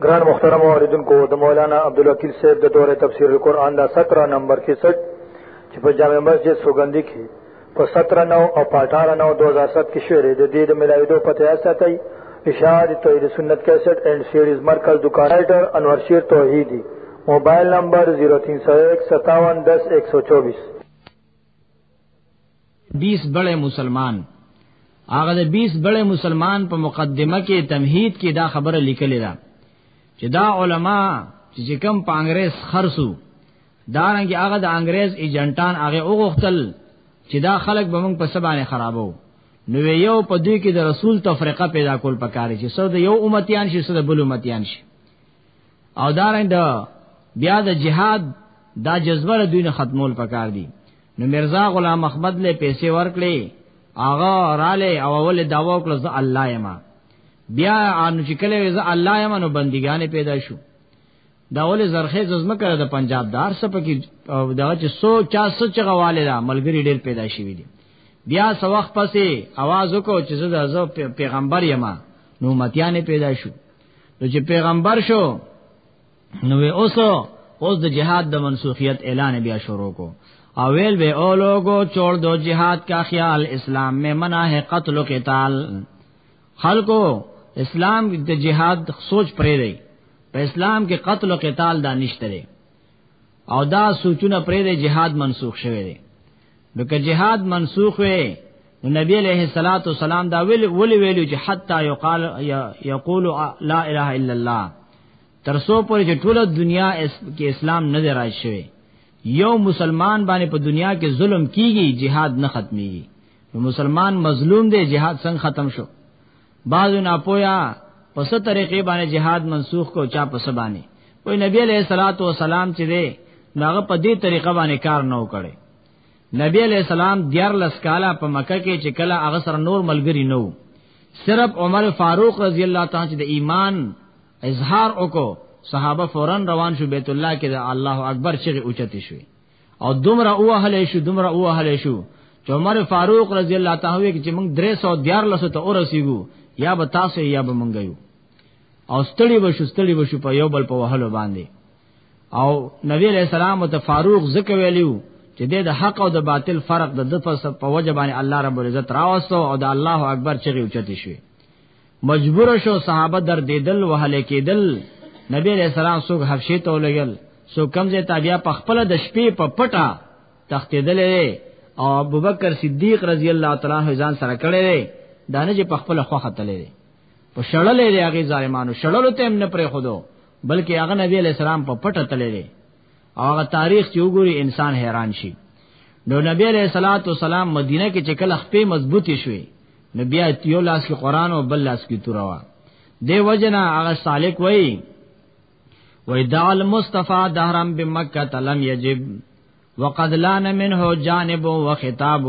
گران مخترم عوردن کو دا مولانا عبدالوکیل صاحب دا دور تفسیر القرآن دا سترہ نمبر کی سٹ چی پا جامع مسجد سوگندی کی پا سترہ نو او پا اٹھارہ نو دوزار ست کی شعر دا دید ملاوی دو پتہ ایسا تی اشاعت توحید سنت کیسٹ اینڈ سیریز مرکز دکان رائٹر انور شیر توحیدی موبائل نمبر 0301 5710 124 20 بڑے مسلمان هغه د 20 بڑے مسلمان په مقدمه کې تمهید کې دا خبره لیکلې ده چې دا علما چې کوم په انګريز خرڅو دا رنګ هغه د انګريز ایجنټان هغه وغوښتل چې دا خلک به موږ په سبانه خرابو نو یو په دوی کې د رسول تفریقه پیدا کول پکاري چې سود یو امتیان شي سود بل امتیان شي او دا رنګ بیا د جهاد دا جذبه دوی نه ختمول پکار دي نو مرزا غلام احمد له پیسې ورکړي هغه رااله او اول داوا وکړه زه الله یم بیا ان چې کله زه الله یم نو بندګانې پیدا شو دا ول زرخه زما کړه د پنجاب دار سپکی دا چې سو چا سچ غواله دا ملګری ډیر پیدا شوی دی بیا سو وخت پسې आवाज وکړو چې زه د پیغمبر یم نو متیانه پیدا شو نو چې پیغمبر شو نو اوس اوس د جهاد د منسوخیت اعلان بیا شروع کو او ویل به او لوګو چور دو جهاد کا خیال اسلام میں منع ہے قتل و قتال خلقو اسلام د جهاد سوچ پرې دی په اسلام کې قتل او قتال دا نشته دی او دا سوچونه پرې دی جهاد منسوخ شوی دی نو که جهاد منسوخ وي نو نبی علیہ الصلوۃ والسلام دا ویل ویل ویل چې حتا یقال یقول لا اله الا الله تر سو پر چې ټول دنیا اس کې اسلام نه دی راشي یو مسلمان باندې په دنیا کې ظلم کیږي jihad نه ختمي نو مسلمان مظلوم دی jihad څنګه ختم شو بعضو ناپویا په ست طریقې باندې جهاد منسوخ کو چا په سبانی وای نبی علیہ الصلات والسلام چې دی داغه په دې طریقه باندې کار نه وکړي نبی علیہ السلام دیار لس کاله په مکه کې چې کله هغه سره نور ملګری نو صرف عمر فاروق رضی الله تعالی چې د ایمان اظهار وکړو صحابه فورن روان شو بیت الله کې د الله اکبر چې اوچته شوی او دومره اوهلې شو دومره اوهلې شو چې عمر فاروق رضی الله تعالی عنہ چې موږ 314 ته ورسیږو یا به تاسو یا به موږ یو او ستړي بشو ستړي بشو په یو بل په وهلو باندې او نبی علیہ السلام ته فاروق زکه ویلیو چې د حق او د باطل فرق د دفس په وجه باندې الله رب العزت راوستو او د الله اکبر چغي اوچت شوی مجبور شو صحابه در دیدل وهله کېدل نبی علیہ السلام سوګ حبشه ته ولګل سو کمزه تابعیا په خپل د شپې په پټه تختیدلې او ابوبکر صدیق رضی الله تعالی عنہ ځان سره کړې دانه چې په خپل خوخه تلې په شړلې هغه ظالمانو شړلو ته هم نه پرې خودو بلکې هغه نبی علیہ السلام په پټه تلې هغه تاریخ چې وګوري انسان حیران شي نو نبی علیہ الصلوۃ والسلام مدینه کې چې کله خپې مضبوطی شوې نو بیا یو لاس کې قران او بل لاس کې توروا دی وجنا هغه سالک وای وای دا المصطفی دهرم بمکه تلم یجب وقد لان منه جانب وخطاب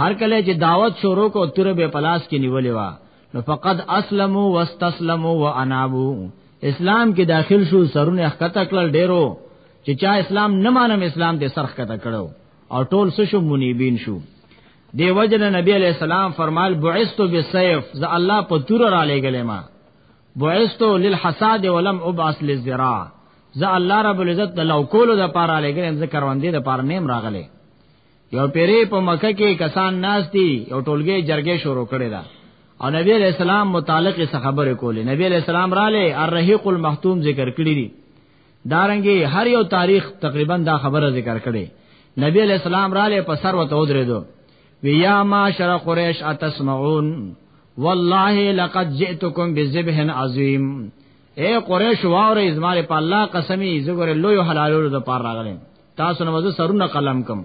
هر کله چې دعوت شروع کو تور به پلاس کې نیولې وا نو فقط اسلمو واستسلمو وانابو اسلام کې داخل شو سرونه اخته کړل ډیرو چې چا اسلام نه مانم اسلام دې سرخ کته کړو او ټول څه شو منیبین شو دی وجن نبی علیہ السلام فرمال بعثت بالسيف ز الله په تور را لګلې ما بعثت للحساد ولم ابعث للزراع ز الله رب العزت د لو کولو د پاره لګلې ز کروندې د پاره نیم راغلې یو پیری په مکه کې کسان ناس دي یو ټولګه جرګه شروع کړي دا او نبی علیہ السلام متعلق څه خبره کولې نبی علیہ السلام را لې الرحیق المختوم ذکر کړی دي دارنګي هر یو تاریخ تقریبا دا خبره ذکر کړي نبی علیہ السلام را لې په سر وته ودرې دو ویا ما شر قریش اتسمعون والله لقد جئتكم بذبح عظیم اے قریش واورې زماره په الله قسمی زګره لوی حلالو د پار راغلم تاسو نه وځه سرونه قلم کم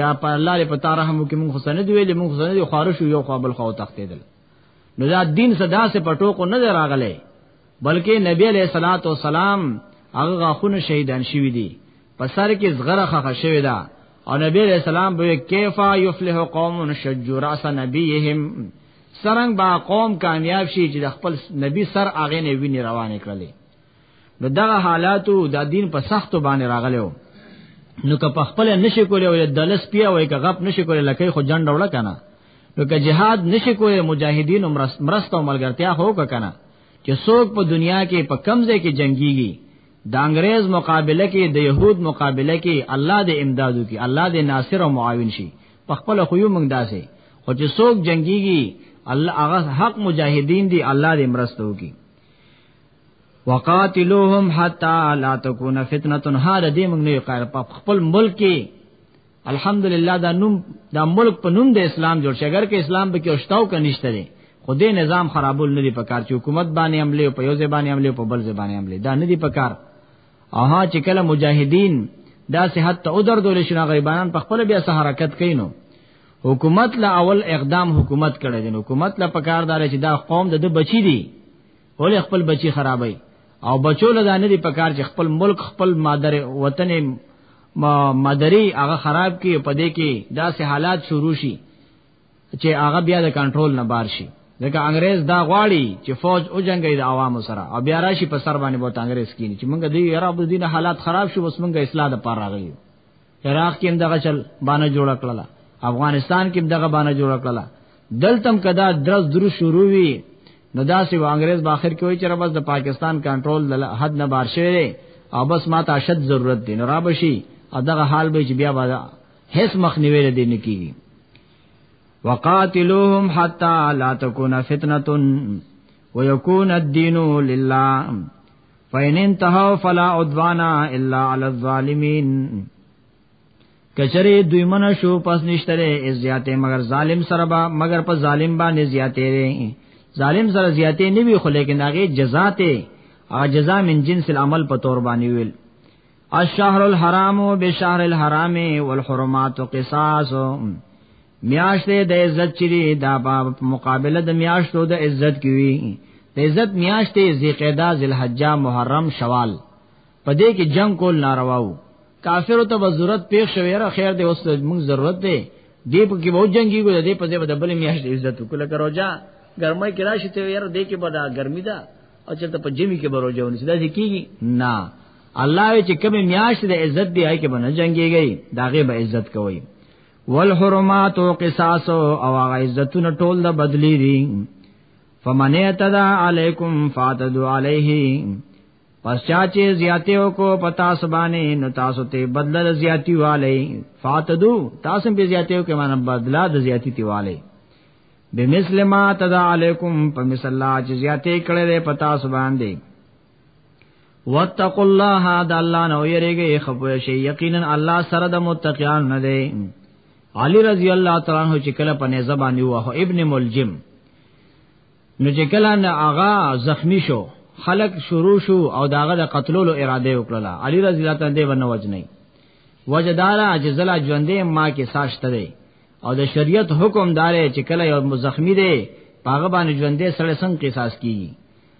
یا په الله دې پتا رحم وکي مونږ حسنه دی ویلې مونږ حسنه دی خارش یو خو بل خو تختیدل نو دا دین صدا سے پټو کو نه راغله بلکې نبی علیہ الصلات والسلام هغه غاخونه شهیدان شوی دی په سر کې زغره خخه شوی دا او نبی علیہ السلام به کیفا یفلح قوم شجوا راس نبیهم سرنګ با قوم کامیاب شي چې د خپل نبی سر اغه نه ویني روانه کړلې نو دا حالاتو دا دین په سختو باندې راغلو نو که په خپل نشي کولای او د لس پیا وای که غپ نشي کولای لکه خو جنډ وړه کنه نو که جهاد نشي کولای مجاهدین مرسته او ملګرتیا هو کنه چې څوک په دنیا کې په کمزې کې جنگيږي د انګريز مقابله کې د يهود مقابله کې الله دې امدادو کې الله دې ناصر او معاون شي په خپل خو یو موږ داسې خو چې څوک جنگيږي الله هغه حق مجاهدین دي الله دې مرسته وکړي وقاتلوهم حتا لا تكون فتنه هر دې موږ نه قائل په خپل ملک کې الحمدلله دا نوم دا ملک په نوم د اسلام جوړ شګر کې اسلام به کې اوشتاو کنيشته دي خو دې نظام خرابول نه دي پکار چې حکومت باندې عملي او په یو ځای باندې عملي او په بل ځای باندې عملي دا نه دي پکار اها چې کله مجاهدین دا صحت ته اودر دول شنه غیبانان په خپل بیا سه حرکت کینو حکومت لا اول اقدام حکومت کړی دی حکومت لا پکار دار چې دا قوم د بچی دی ولې خپل بچي خرابای او بچو له دانه دی پکار چې خپل ملک خپل مادر وطن مادری هغه خراب کی په دې کې داسې حالات شروع شي چې هغه بیا د کنټرول نه بار شي ځکه انګريز دا غواړي چې فوج او جنگي د عوامو سره او بیا راشي په سر باندې بوت انګريز کینی چې موږ دې یاره د دین حالات خراب شو بس موږ اصلاح د پاره راغلی عراق کې دغه چل باندې جوړ کړل افغانستان کې دغه باندې جوړ کړل دلتم کدا درس درو شروع وی نو داسې و انګريز باخر کې وای چې بس د پاکستان کنټرول د حد نه بار شوی او بس ما ته شد ضرورت دی نو را بشي دغه حال به چې بیا به هیڅ مخ نیوي دی نه کیږي وقاتلوهم حتا لا تکون فتنه ويكون الدين لله فین انتهوا فلا عدوان الا علی الظالمین کچره دوی من شو پس نشتره زیاته مگر ظالم سره با مگر په ظالم باندې زیاته وي ظالم سره زیاته نه وی خو لیکن هغه جزا ته هغه جزا من جنس العمل په تور باندې ویل الشهر الحرام بالشهر الحرام والحرمات قصاص میاشت د عزت چری دا په مقابله د میاشتو د عزت کیوي د عزت میاشت ذیقعده ذلحجہ محرم شوال په دې کې جنگ کول نارواو کافر ته به ضرورت پیښ شوی را خیر دی اوس موږ ضرورت دی دې په کې وو جنگي ګو دې په دې په بل میاشت عزت وکړه کروجا ګرمه کې راشي ته یار دې کې بدا ګرمي ده او چې ته په جمی کې بروجا ونی دا ځکیږي نه الله چې کوم میاشت د عزت دی هاي کې باندې جنگيږي داغه به عزت کوي والحرمات قصاص او هغه عزتونه ټول د بدلی دي فمن اعتدى عليكم فاتدوا عليه پس چا چې زیاتیو کو پتا سبانه نو تاسو ته بدل زیاتی والے فاتدو تاسو به زیاتیو کې معنی بدلا د زیاتی تی والے بمثل ما تدا علیکم پمثلا چې زیاتې کړې پتا سبان دی واتقوا الله د الله نو یریږي خپوی شي یقینا الله سره د متقیان نه دی علی رضی الله تعالی عنہ چې کله په نزه باندې وه ابن ملجم نو چې کله نه آغا زخمی شو خلق شروع شو او داغه د قتلولو اراده وکړه علی رضی الله تعالی دې ونه وجنی وجدارا چې زلا ژوندې ما کې ساشته دی او د شریعت حکم دارې چې کله یو مزخمی دی پاغه باندې ژوندې سره څنګه قصاص کیږي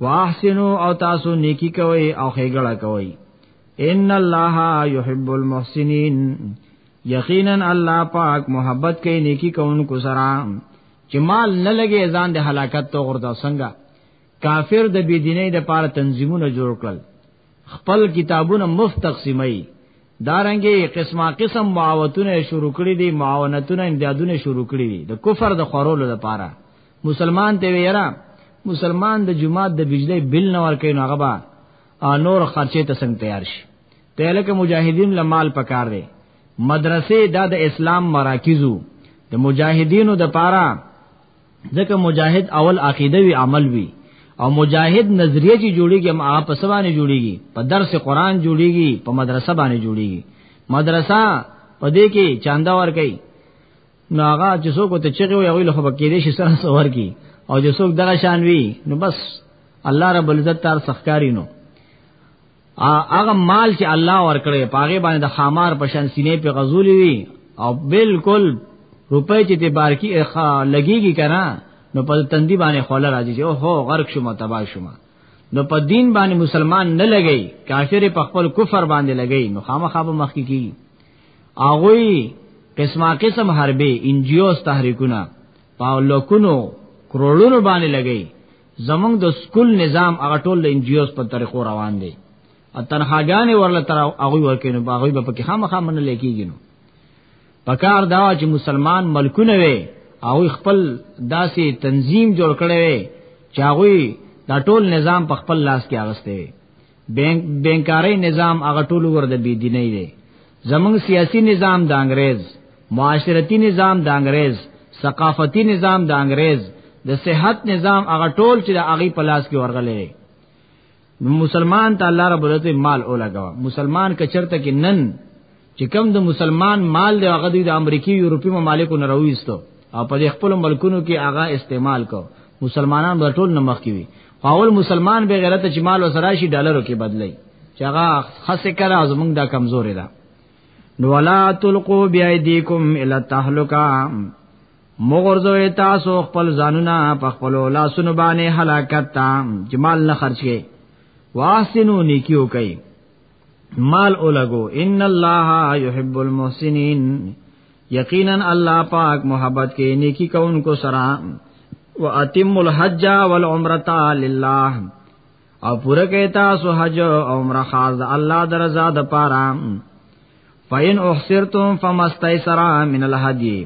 واحسنو او تاسو نیکی کوي او خیګړه کوي ان الله يحب المحسنين یقینا الله پاک محبت کوي نیکی کوونکو سره چې مال نه لګي ځان د هلاکت تو غردا څنګه کافر د بی دیني د پاره تنظیمونه جوړ کړل خپل کتابونه مفت تقسیمای دارنګي قسمه قسم معاونتونه شروع کړی دي معاونتونه امدادونه شروع کړی دي د کفر د خورولو لپاره مسلمان ته ویرا مسلمان د جمعه د بجلی بل نه ور کوي نو هغه با نور خرچه ته څنګه تیار شي ته لکه مجاهدین لمال پکار دی مدرسې دا د اسلام مراکزو د مجاهدینو د پاره ځکه مجاهد اول عقیده وی عمل وی او مجاهد نظریه چې جوړیږي هم آپ سبانه جوړیږي په درس قران جوړیږي په مدرسه باندې جوړیږي مدرسه په دې کې چاندا ور کوي نو هغه چې څوک ته چغي وي هغه له خبر کې دي شي سره سوار کی او چې څوک دغه شان وي نو بس الله رب العزت تر سخکاری نو هغه مال چې الله ورکړي پاغه باندې د خامار په شان سینې په غزولې وي او بالکل روپې چې ته بارکی اخا لګيږي کنه نو په تندي باندې خوله راځي چې اوهو غرق شوم تبا شوم نو په دین باندې مسلمان نه لګي کافر په خپل کفر باندې لګي نو خامخا به مخکې کیږي اغوی قسمه قسم حربي انجیوز تحریکونه پاو لکونو کروڑونو باندې لګي زمونږ د سکول نظام هغه ټول د انجیوز په طریقو روان دي او تنخواګانې ورله تر هغه ورکینو هغه به پکې خامخا من لیکيږي نو پکار دا چې مسلمان ملکونه وي او خپل داسې تنظیم جوړ کړي وي چې هغه دا ټول نظام په خپل لاس کې اغسته وي بینک بینکاری نظام هغه ټول ور د بی دیني دی زمون سیاسی نظام د انګريز معاشرتی نظام د انګريز ثقافتی نظام د انګريز د صحت نظام هغه ټول چې د اغي پلاس کې ورغلې مسلمان ته الله رب العزت مال اوله غوا مسلمان کچرته کې نن چې کم د مسلمان مال دی هغه د امریکای یورپی ممالکو نه راوېستو او په خپل ملکونو کې هغه استعمال کو مسلمانان به ټول نه مخ کیوي اول مسلمان به غیرت چې مال وسره شي ډالرو کې بدلی چې هغه خاصه کړه او زمونږ دا کمزوري ده نو ولا تلقوا بيديكم الى التهلكه مغرزوی تاسو خپل ځانونه په خپل لاسونو باندې هلاکت ته جمال نه خرج کې واسنو نیکیو کوي مال اولګو ان الله يحب المحسنين یقینا الله پاک محبت کې نیکی کوونکو سره واتم الحج والعمره لله او پوره کې تاسو حج او عمره خاص د الله درزا د پاره فین احسرتم فمستیسر من الهدی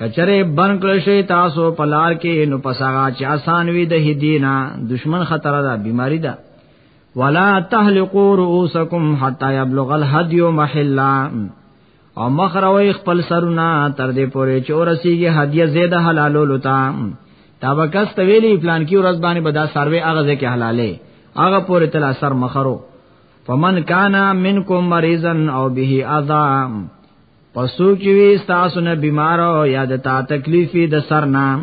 کچره بن کړ شي تاسو پلار کې نو پسغا چې آسان وي د هدینا دشمن خطر ده بیماری ده ولا تهلقوا رؤوسکم حتا یبلغ الهدی محلا او مخروي خپل سرونه تر دې پورې چې ورسیږي هدیه زیاده حلالو لتا تا وکاس ته ویلی پلان کې ورځ باندې بدا سروي هغه ځکه حلالې هغه پورې تل اثر مخرو فمن کانا منکم مریضا او به اذا پسو کې وي تاسو نه بیمار او یا د تا تکلیفي د سر نام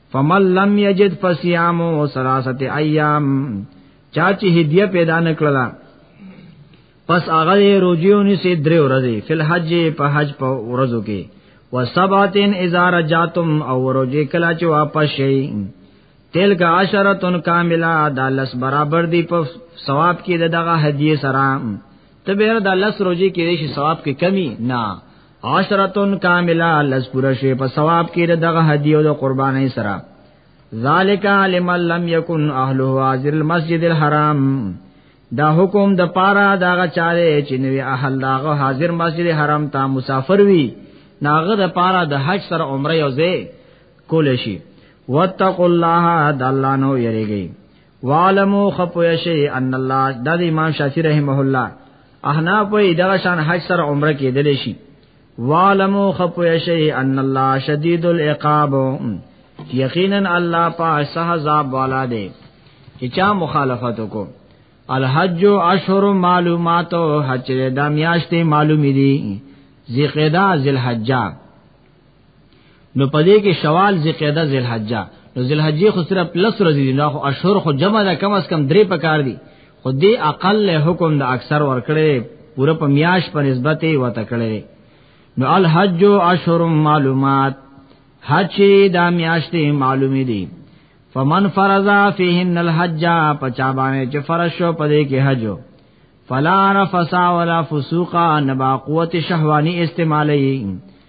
فمن لم یجد فصيام ثلاثه ایام چا چې هدیه پیدا نکړه پس هغه روزيونی سي درې ورځې فل حج په حج په ورځو کې وسباتن اذا رجاتم او روزي کلا چې واپس شي تل کا عشرتن کاملا دالس برابر دی په ثواب کې دغه هدیه سره ته به د لس روزي کې شي ثواب کې کمی نه عشرتن کاملا لس پورا شی په ثواب کې دغه هدیو د قربانې سره ذالک علم لم یکن اهله حاضر المسجد الحرام دا حکم د پارا دغه چاره چې نوی اهل دغه حاضر مسجد حرام ته مسافر وي ناغه د پارا د حج سره عمره یو ځای کول شي واتقوا الله د الله نو یریږي وعلمو خپو یشی ان الله دا د امام شافعی رحمه الله احناف وی دغه شان حج سره عمره کېدل شي وعلمو خپو یشی ان الله شدید العقاب یقینا الله پاک سهزاب والا دی چې چا مخالفت وکړو الحج اشهر معلومات حج د میاشتې معلومی دي ذی قعده ذی الحجہ نو پدې کې شوال ذقعده ذلحجہ نو ذلحجې خو صرف لس ورځې دي نو خو اشهر خو جمع ده کم از کم درې پکار دي خو دې اقل له حکم د اکثر ور کړې پوره په میاش په نسبت یې وته کړې نو الحج اشهر معلومات حج دا میاشتې معلومې دي فمن فرضا فيهن الحج پچا باندې چې فرض شو پدې کې حج فلا رفسا ولا فسوقا نبا قوت شهوانی استعمالی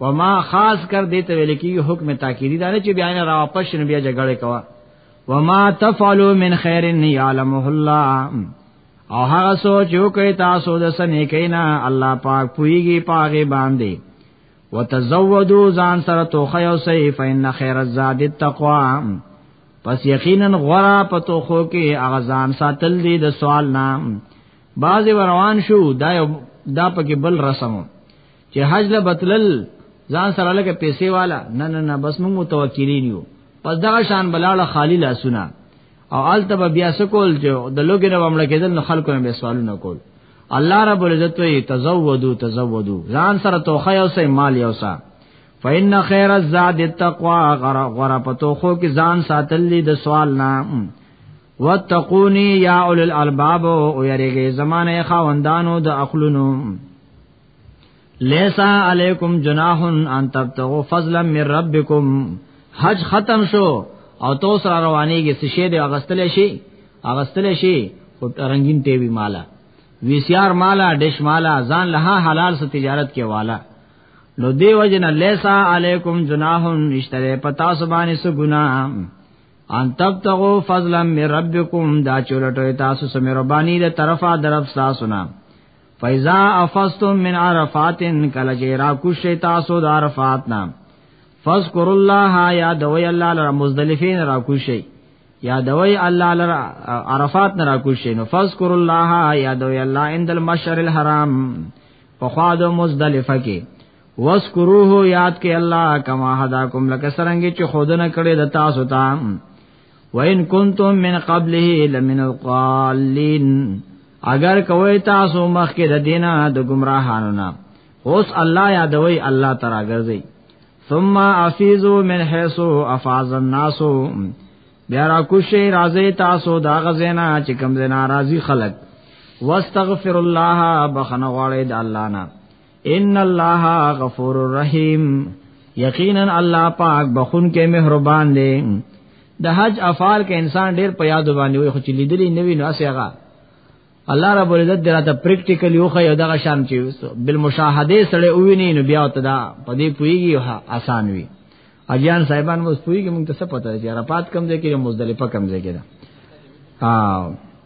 وما خاص کر دیته ویل کی حکم تاکیدی دا نه چې بیا نه را واپس شنو بیا جګړه کوا وما تفعلوا من خیر یعلمه الله او هغه سوچ یو کوي تاسو د سنې کینا الله پاک پویږي پاګه باندې وتزودوا ځان سره توخه او سي فإن خير الزاد التقوى پس یقینا غرا په توخو کې هغه ځان ساتل دي د سوال نام باز روان شو دا دا پکې بل رسمو چې حج له بتلل ځان سره لکه پیسې والا نه نه نه بس موږ متوکلین یو پس دا شان بلاله خالی لاسونه او آلته به بیا سکول چې د لوګي نه ومړه کېدل نو خلکو نه به سوالونه کول الله رب العزت وی تزودو تزودو ځان سره توخه یو سه مال یو سه فإن خير الزاد التقوى غرا غرا پتوخو کې ځان ساتل دي د سوال نه واتقوني يا اولل الالباب او يرګي زمانه خاوندانو د عقلونو لیسا علیکم جناح ان تبتغوا فضلا من ربکم حج ختم شو او تو سره روانيږي څه شی دی اغستل شي اغستل شي او رنگین ټي وی مالا وی سی آر مالا ډش مالا ځان له حلال سره تجارت کې والا نو دی وجن لیسا علیکم جناح اشتره پتا سبانه سو ګنا ان تبتغوا فضلا من ربکم دا چولټه تاسو سمه ربانی ده طرفا درف تاسو نه فیضا افستم من عرفات کله چې را کوش تاسو د عرفات نام فذكر الله یا دوی الله لرا مزدلفین را کوش یا دوی الله لرا عرفات نه را کوش نو فذكر الله یا دوی الله عند المشعر الحرام په خوا د مزدلفه کې وذكروه یاد کې الله کما هداکم لکه سرنګ چې خودنه کړي د تاسو ته وَإِن كُنتُم مِّن قَبْلِهِ لَمِنَ الْقَالِّينَ اگر کوي تاسو مخکې د دینه د گمراهانو نه اوس الله یادوي الله تعالی ګرځي ثم افیزو من حيث افاز الناس بیا را کوشي راځي تاسو دا غزینا چې کم زنا راضي خلق واستغفر الله بخنه غواړي د الله نه ان الله غفور الرحیم یقینا الله پاک بخون کې مهربان دی د حج افعال کې انسان ډیر په یاد باندې وي خو چې لیدلی نوی نو اسیغه الله رب العزت دراته پریکټیکل یو خو دغه شان چې بالمشاهده سره وویني نو بیا ته دا په دې پویږي آسان وي اجان صاحبان مو پویږي موږ ته څه پته چې عرفات کم ځای کې مزدلفه کم ځای کې دا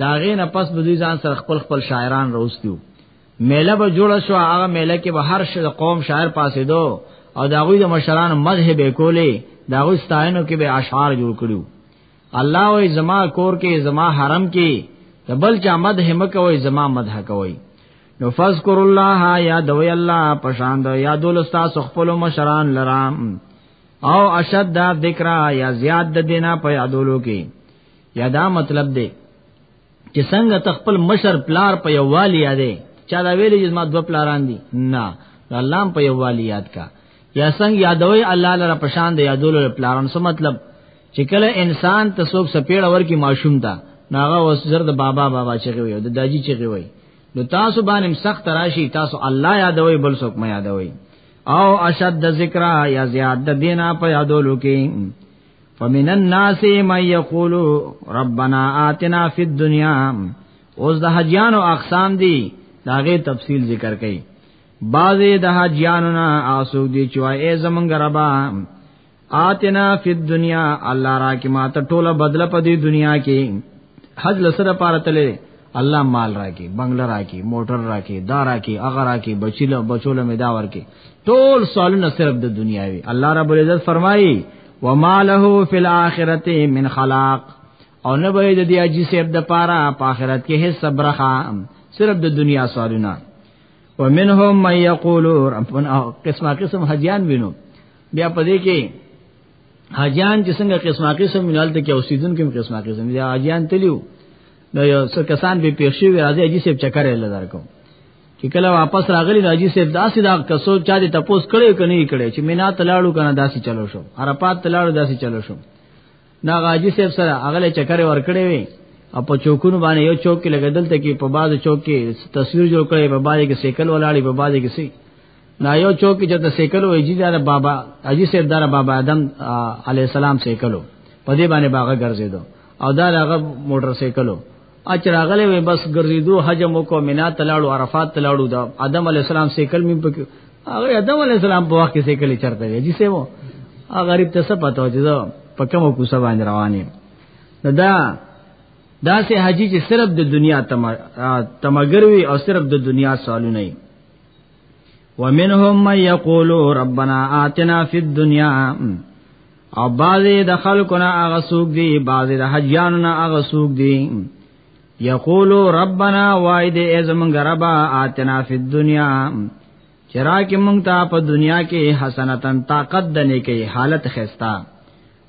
دا غې نه پس به دوی ځان سره خپل خپل شاعران راوستیو میله به جوړ شو هغه میله کې به هر شل قوم شاعر پاسې دو او دا غوی د مشران مذهب کولې دا غوی ستاینو کې به اشعار جوړ کړو الله وې زما کور کې زما حرم کې د بل چا مدح مکوي زما مدح کوي نو فذكر الله یا دوی الله پشان دو یا دول استاد خپل مشران لرام او اشد ذکر یا زیاد د دینا په یادولو کې یا دا مطلب دی چې څنګه تخپل مشر پلار په یووالي یادې چا دا ویلې چې ما دوه پلاران دي نه الله په یووالي یاد کا یا څنګه یادوي الله لره پشان دی یادول پلاران څه مطلب چې کله انسان ته څوک سپېړ اور کې ماشوم تا ناغه وس زر د بابا بابا چغي وي د داجی چغي وي نو تاسو باندې سخت راشي تاسو الله یادوي بل څوک ما یادوي او اشد ذکر یا زیاد د دینا په یادولو کې فمن الناس من یقول ربنا آتنا فی الدنیا اوس د حجانو اقسام دي داغه تفصیل ذکر کړي بعضی د حجانو نه آسو دي چې وای زمونږ ربا آتنا فی الدنیا الله را کی ما ته ټوله بدله په دې دنیا کې حج لسره پارتلې الله مال راکی بنگله راکی موټر راکی دا راکی هغه راکی بچیله بچوله میدا ورکی ټول سوالونه صرف د دنیاوی الله رب العزت فرمایي وما له فی الاخرته من خلاق او نه به د دی اجی سیب د پاره په آخرت کې هیڅ صبرخه صرف د دنیا سوالونه ومنهم من یقول ربنا قسمه قسم حجیان وینو بیا پدې کې حجیان چې څنګه قسمه قسم مینال ته کې اوسیدون کې قسمه قسم دي حجیان تلیو نو یو څه کسان به پیښې وي راځي اجي سیب چکر یې لدار کوم چې کله واپس راغلی راځي صاحب داسې دا کسو چا دې تپوس کړي کني کړي چې مینا تلاړو کنه داسې چلو شو عرفات تلاړو داسې چلو شو نا غاجی صاحب سره اغله چکر ور کړی وي او په چوکونو باندې یو چوک کې لګیدل ته کې په بازو چوک کې تصویر جوړ کړي په بازو کې سیکل ولاړی په بازو کې سي نا یو چوک کې چې سیکل وې جی دار بابا اجي صاحب دار بابا ادم علی السلام سیکلو په دې باندې باغ ګرځیدو او دا هغه موټر سیکلو اچ راغله وې بس ګرځیدو حج مو کو مینا تلاړو عرفات تلاړو دا ادم علی السلام سیکل می پک هغه ادم علی السلام په وخت کې سیکل چرته وی جسې وو هغه غریب ته څه پته و چې په کومه کوڅه باندې روانې نو دا دا سه حاجی چې صرف د دنیا تمګر وي او صرف د دنیا سوالو نه ومنهم من یقول ربنا آتنا فی الدنیا او بعضی د خلکو نه هغه سوق دي بعضی د حجانو نه هغه سوق دي یقولو ربنا وای دې ازمنګ ربا آتنا فی الدنیا چرا کې مونږ ته په دنیا کې حسنتن طاقت دنه کې حالت خستا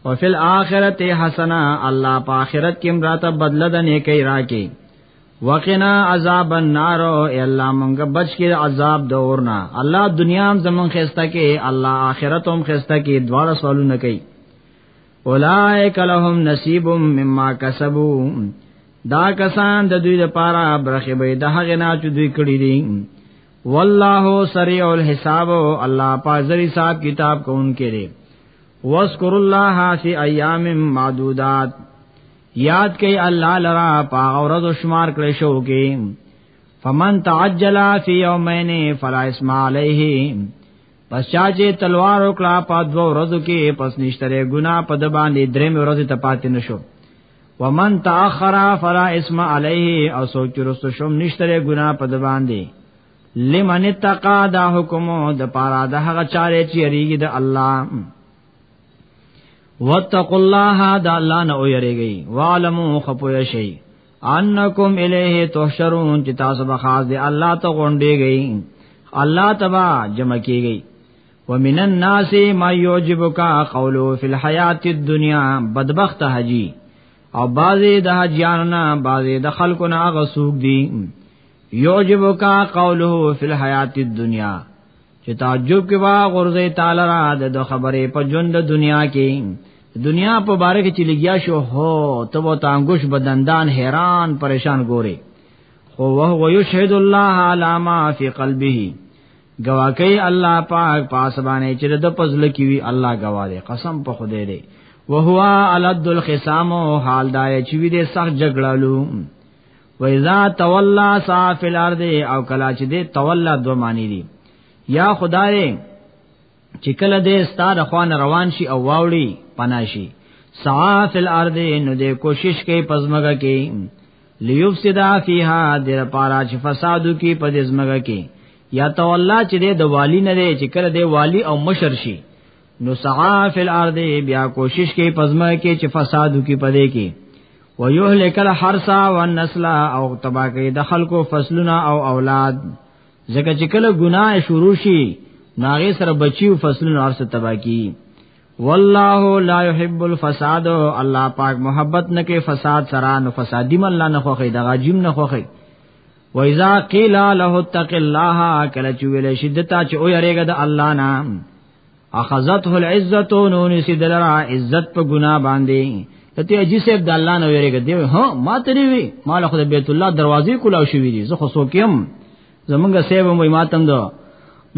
او فل اخرت حسنا الله په اخرت کې مراته بدله دنه کې راکې وقنا عذاب النار اے الله مونږ بچ کې عذاب د اورنا الله دنیا هم زمون خسته کې الله آخرت هم خسته کې دواړه سوالونه کوي اولائک لهم نصیب مما کسبوا دا کسان د دوی لپاره برخه به د هغه نه چې دوی کړی دي والله سریع الحساب الله پازر حساب کتاب کوونکې دي واذکر الله فی ایام معدودات یاد کئ الله لرا پا اورز شمار کړی شو کې فمن تعجل فی یومین فلا اسم علیه پس چا چې تلوار وکړه په دوه ورځو کې پس نشتره ګنا په د باندې درې ورځې ته پاتې نشو ومن تاخر فلا اسم علیه او سوچ رست شوم نشتره ګنا په د باندې لمن اتقا دا حکم د پارا د هغه چاره چې ریګي د الله واتقوا الله دا الله نه ویریږي والمو خپوی شي انکم الیه تحشرون چې تاسو به خاص دی الله ته غونډیږي الله تبا جمع کیږي ومن الناس ما یعجبک قولو فی الحیات الدنیا بدبخت حجی او بعضی د حجیانو نه بعضی د خلکو نه غسوک دی یعجبک قولو فی الحیات الدنیا چې تعجب کې وا غرزه تعالی را د خبرې په ژوند د دنیا کې دنیا په باره کې چې لګیا شو هو ته وو تانګوش بدندان حیران پریشان ګوري خو وه ويشهد الله علی ما فی قلبه گواکې الله پاک پاس باندې چې د پزل کې وی الله گواله قسم په خوده دی وهو علد الخصام حال دا چې وی دې سخت جګړالو و اذا تولى صاف الارض او کلا چې دې تولى دو معنی دي یا خدای چې کله دې ستاره خوان روان شي او واوړي پناشي صاف الارض نو دې کوشش کوي پزماګه کې لیفسدا فیها دیر پارا چې فسادو کې په دې زمګه کې یا تولا چې د والی نه دی چې کله د والی او مشر شي نو سعا فی الارض بیا کوشش کوي پزما کې چې فساد وکي پدې کې ويهلك الحرث والنسل او تبا کوي د خلکو فصلونه او اولاد ځکه چې کله ګناه شروع شي ناغه سره بچي او فصلونه ارسه تبا کی والله لا يحب الفساد الله پاک محبت نه کې فساد سره نو فسادی من الله نه خوخي دغه جیم نه خوخي وإذا قيل له اتق الله کله چې ویل شدت چې او یریګه د الله نام اخذته العزه نو نسیدل را عزت په ګنا باندې ته اجي صاحب د الله نه ویریږي دی ها ما تری وی مال خو د بیت الله دروازې کولاو شوې دي زه خو سوکیم زمونږ صاحب مو ماتم دو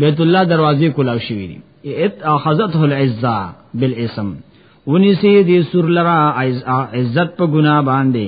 بیت الله دروازې کولاو شوې دي ات اخذته العزه بالاسم ونسی دی سر لرا عزت په ګنا باندې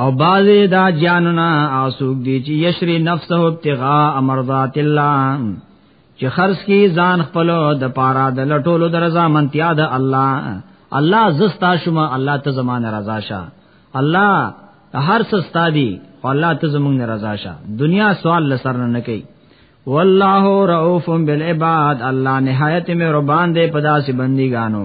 او باز دا جاننا آسوک دی چې یشری نفسه ابتغاء مرضات الله چې خرج کی ځان خپل د پارا د لټولو د رضا منتیا د الله الله زستا شما الله ته زمانه رضا شه الله هر څه ستا دی خو الله ته زمونږ رضا شه دنیا سوال لسر نه کوي والله رؤوف بالعباد الله نهایت مهربان دی په داسې بندګانو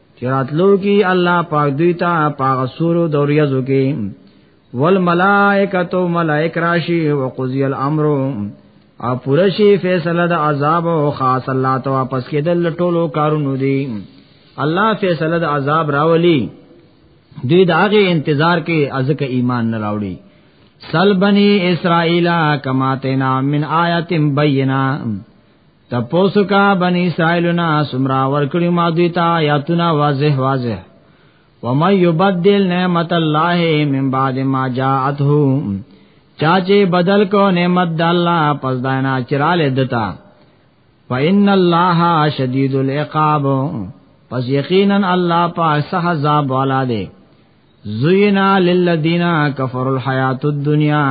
چې راتلو کې الله پاک دوی ته پاغ سورو دوریازو کې والملائکۃ ملائک راشی وقضی الامر او پرشی فیصله د عذاب او خاص الله ته واپس کېدل ټولو کارونو دی الله فیصله د عذاب راولي دوی د هغه انتظار کې ازکه ایمان نه راوړي سل بنی اسرائیل کما تینا من آیات بینه تپوسو کا بنی اسرائیلنا سمرا ورکړی ما دوی ته آیاتونه واضح واضح ومن یبدل نعمت الله من بعد ما جاءته چاچه بدل کو نعمت د الله پس دانا چراله دتا فإن الله شدید العقاب پس یقینا الله پاک سخت عذاب والا دی زینا للذین کفروا الحیات الدنیا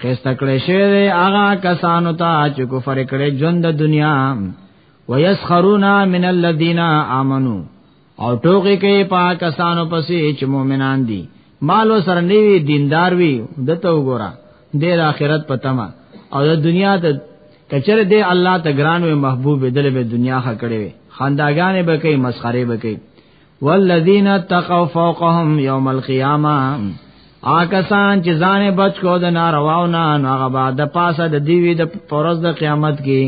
خسته کړي شه هغه کسانو ته چې کفر کړي ژوند د دنیا ويسخرون من الذین آمنو او ټوکی کوي پا کسانو پسې چې مؤمنان دي مالو سره نیوی دیندار وی دته وګوره د آخرت پتما او د دنیا ته کچر دې الله ته ګران وي محبوب دل به دنیا خکړې وي خنداګانې به کوي مسخره به کوي والذین اتقوا فوقهم یوم القیامه آکسان چې ځان بچ کو د نارواو نه نو هغه بعد د پاسه د دیوی د پرز د قیامت کې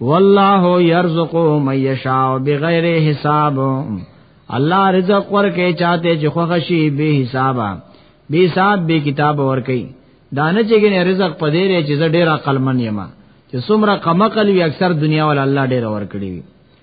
والله يرزق من يشاء بغیر حساب الله رزق ورکه چاته چې خوښي به حسابا به حساب به کتاب ورکي دانه چې ګنې رزق پدې لري چې ډېر عقل من یما چې څومره کمقل وي اکثر دنیا ول الله ډېر ورکړي وي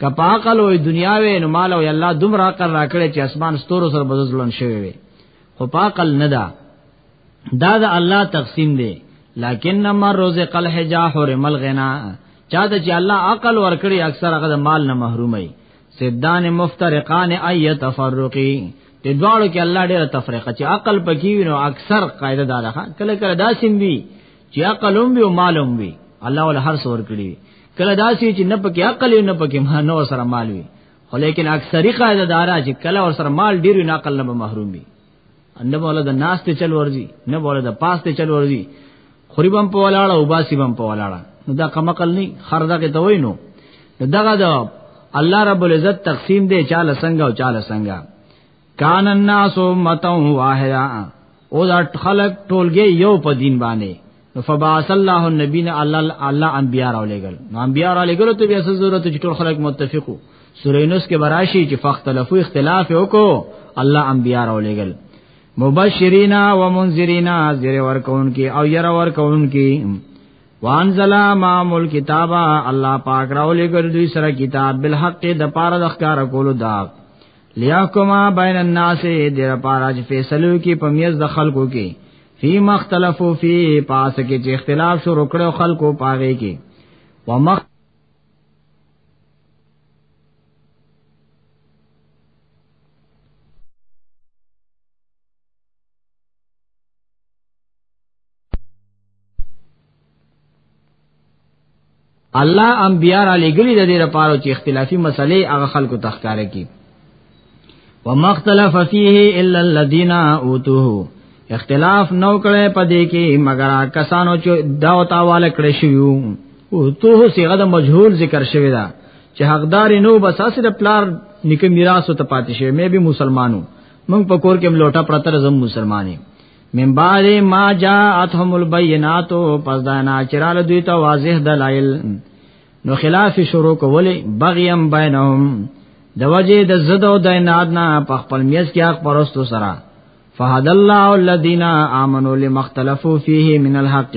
کپاقل او دنیا وې نو مال او الله دومره عقل راکړي چې اسمان ستورو سره بزلون شوی وي خو پاقل نه دا دا د الله تقسیم دی لکن مر رزق الحجا حرم الغنا چا ته چې الله عقل ورکړي اکثر هغه د مال نه محرومي سدان مفترقان اي تفرقي ته دواړو کې الله ډېر تفریقه چې عقل پکې وینو اکثر قاعده دا ده کله کله دا سیم وی چې عقل هم وي او مال هم وي الله ول هر څور کړی کله داسې چې نه پکې عقل نه پکې ما نو سره مال وي خو لیکن اکثری قاعده دارا چې کله ور سره مال ډیر نه عقل نه محروم وي انده مولا د ناس ته چل ورځي نه مولا د پاس ته چل ورځي خریبم په ولاړه او باسی بم په ولاړه نو دا کم عقل نه خردا کې توي نو دغه دا الله رب العزت تقسیم دی چاله څنګه او چاله څنګه کان الناس امتا واحدا او دا خلق ټولګي یو په دین باندې فباس الله النبین الله الله انبیاء را لګل نو انبیاء را لګل ته بیا ضرورت چې ټول خلق متفقو سورې نوس کې براشي چې فختلفو اختلاف وکړو الله انبیاء را لګل مبشرینا و منذرینا زیر ورکون کی او ير ورکون کی وانزلا ما مل کتابا الله پاک راولې ګر دوی سره کتاب بالحق د پاره د ښکار کولو دا لیاکما بین الناس دیر پاراج فیصلو کی پمیز د خلکو کی فی مختلفو فی پاس کی چې اختلاف شو رکړو خلکو پاغه کی ومخ الله انبیاء را لګلی د دې لپاره چې اختلافي مسلې هغه خلکو تخکاره کی ومختلف فيه الا الذين اوتوه اختلاف نو کړي پدې کې مگر کسانو چې دا او تاواله کړی شو او توه صيغه د مجهول ذکر شوی دا چې حقدار نو بس اسې د پلار نکه میراث ته پاتې شوی مې به مسلمانو مونږ په کور کې ملوټه پرتر زم مسلمانې من بعد ما جاءتهم البينات پس دا نه چرال دوی ته واضح دلایل نو خلاف شروع کولی بغیم بینهم د وجه د زد او د اناد نه په خپل میز کې حق پرستو سره فهد الله الذين امنوا لمختلفوا فيه من الحق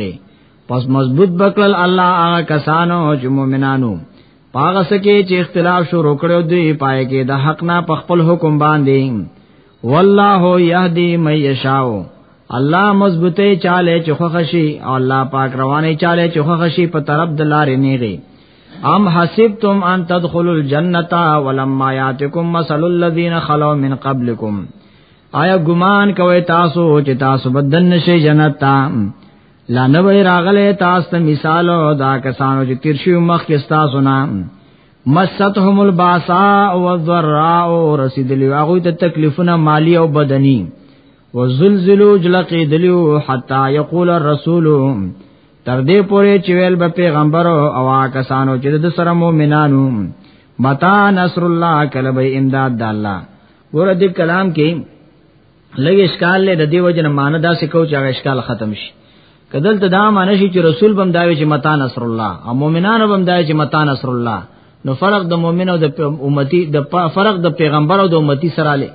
پس مضبوط بکل الله هغه کسانو چې مؤمنانو پاغه سکه چې اختلاف شروع کړو دوی پای کې د حق نه په خپل حکم باندې والله يهدي من يشاء الله مضبوطه چاله چخخشي او الله پاک روانه چاله چخخشي په طرف د لارې نیږي ام حسبتم ان تدخلوا الجنه ولما ياتكم مثل الذين خلو من قبلكم آیا ګمان کوي تاسو چې تاسو بدن نشي جنت ته لا نوې راغله تاسو ته مثال او دا کسانو چې تیر شو مخ کې تاسو نه مستهم الباساء والضراء رسیدلی هغه ته تکلیفونه مالی او بدنی وزلزلوا جلقی دلیو حتا یقول الرسول تر دې پوره چې ویل به پیغمبر او کسانو چې د سره مؤمنانو متا نصر الله کله به امداد د الله ګور دې کلام کې لږ اشکال له دې وجه نه مان دا سکو چې هغه اشکال ختم شي کدل ته دا معنی شي چې رسول بم داوي چې متا نصر الله او مؤمنانو بم داوي چې متا نصر الله نو فرق د مؤمن او د امتی د فرق د پیغمبر او د امتی سره لې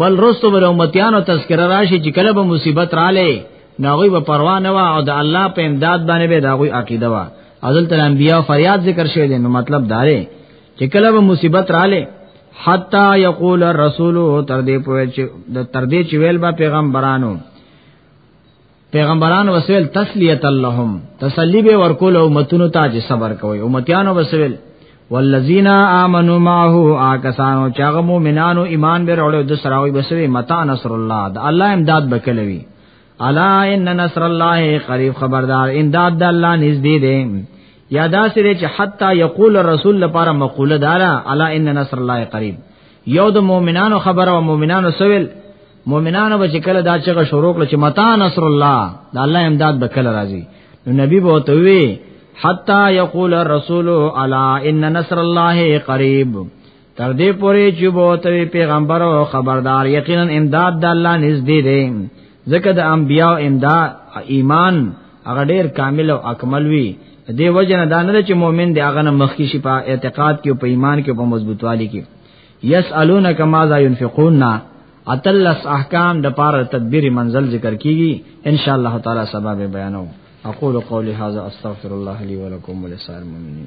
بل رستو بر امتیانو تذکرہ راشي چې کله به مصیبت را لې ناغوی به پروا نه وا او د الله په امداد باندې به داغوی عقیده وا ازل تل انبیا فریاد ذکر شوی دی نو مطلب داره چې کله به مصیبت رااله حتا یقول الرسول تر دې پوه چې تر دې چې ویل با پیغمبرانو پیغمبران وسیل تسلیت اللهم تسلی به ورکول او متونو ته چې صبر کوي او متیانو وسیل والذین آمنوا معه آکسانو چاغه مومنانو ایمان به وروړو د سراوي بسوي متا نصر الله د الله امداد بکلوي الا ان نصر الله قریب خبردار امداد د الله نږدې دی یادا سره چې حتا یقول رسول لپاره مقوله دارا الا ان نصر الله قریب یو د مؤمنانو خبره او مؤمنانو سویل مؤمنانو به چې کله دا چېغه شروع کړ چې متا نصر الله د الله امداد به کله راځي نو نبی به ته وی حتا یقول الرسول الا ان نصر الله قریب تر دې پورې چې بوته پیغمبر او خبردار یقینا امداد د الله نږدې دی ځکه د انبیاء امداد ایمان هغه ډیر کامل او اکمل وي دې وجنه دا نه چې مؤمن دی هغه مخکې شي په اعتقاد کې او په ایمان کې په مضبوطوالي کې یسالونک ماذا ينفقون اتلس احکام د پاره تدبیر منزل ذکر کیږي ان شاء الله تعالی سبب بیانو اقول قولی هذا استغفر الله لي ولكم ولسائر المؤمنين